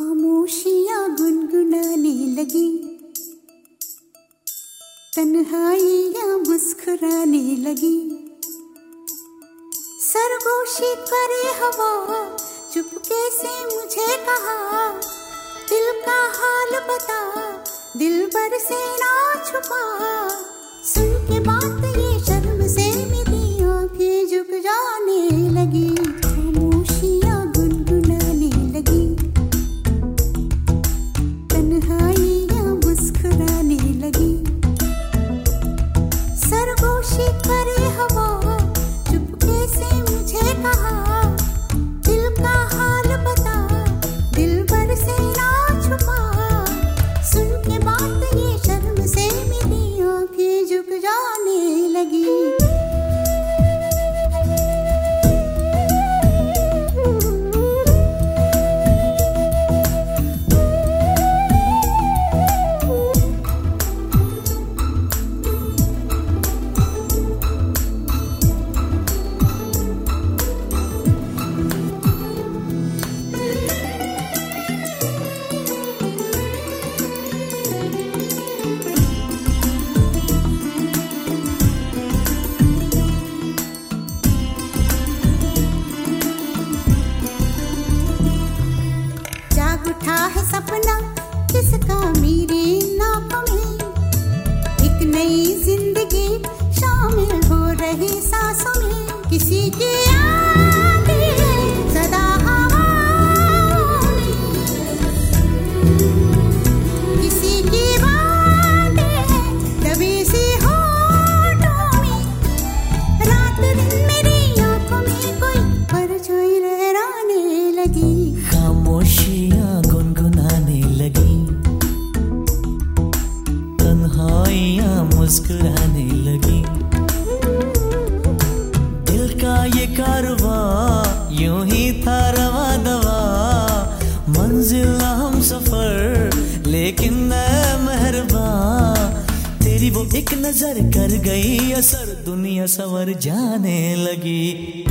खामोशियाँ गुनगुनाने लगी। तन्हाइयाँ मुस्कुराने लगी। सरगोशी करे हवा, चुपके से मुझे कहा, दिल का हाल बता, दिल भर से ना छुपा। सुन के बातें सरगोशी किसका मेरे नाक में? एक नई ज़िंदगी शामिल हो रही सांसों में। किसी की आती है सदा हवाओं मुस्कुराने लगी। दिल का ये कारवा, यूँ ही था रवा दवा। मंजिल हम सफ़र, लेकिन मैं मेहरबा। तेरी वो एक नज़र कर गई, असर दुनिया सवर जाने लगी।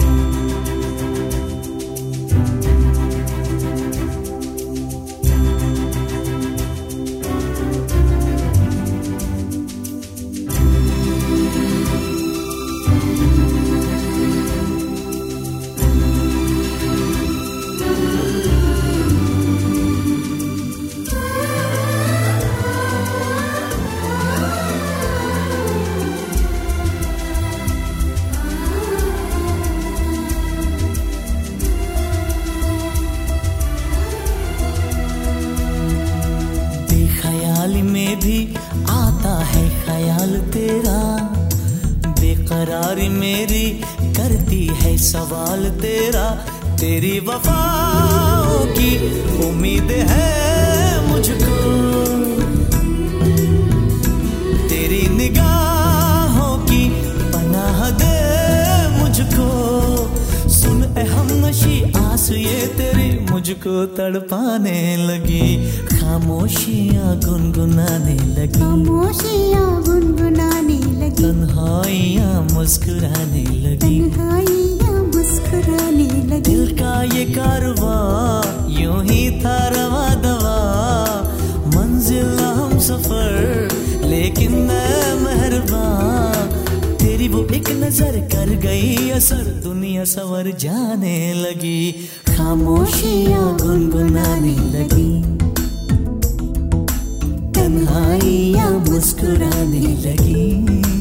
बेख्याली में भी आता है ख्याल तेरा। बेकरार मेरी करती है सवाल तेरा। तेरी वफाओं की उम्मीद है मुझको। तेरी निगाहों की पनाह दे मुझको। सुन हम नशी आस ये तेरी मुझको तड़पाने लगी। खामोशियाँ गुनगुनाने लगी। खामोशियाँ गुनगुनाने लगी। तन्हाइयाँ मुस्कुराने लगी। तन्हाइयाँ मुस्कुराने लगी। दिल का ये कारवा यूँ ही था रवा दवा। मंजिल हम सफ़र लेकिन मैं मेहरबा तेरी वो एक नज़र कर गई, असर दुनिया सवर जाने लगी। खामोशियाँ गुनगुनाने लगी। तन्हाइयाँ मुस्कुराने लगी।